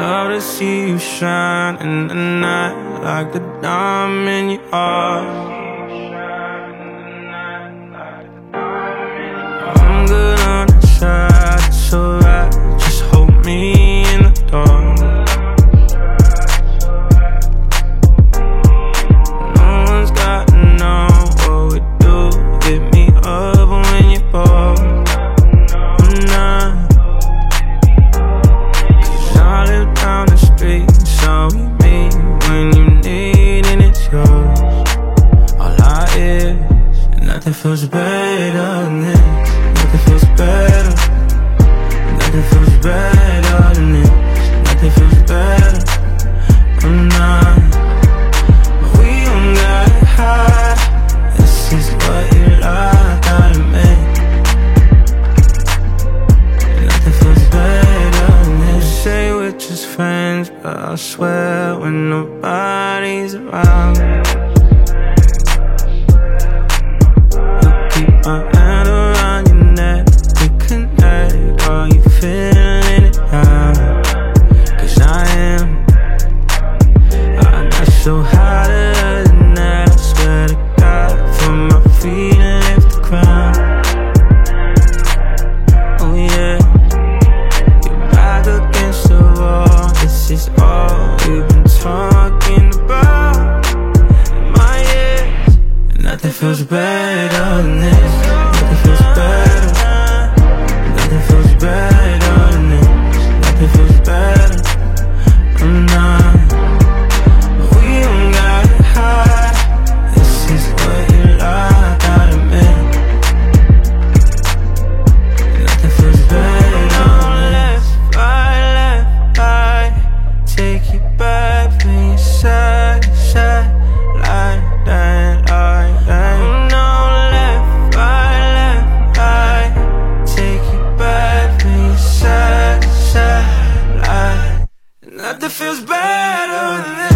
Love to see you shine in the night like the diamond you are. Nothing feels better than this. Nothing feels better. Nothing feels better than this. Nothing feels better. I'm not. But We don't got high. This is what you like of me. Nothing feels better than this. Say we're just friends, but I swear when nobody's around. uh, Nothing feels better than this Nothing feels better. feels better than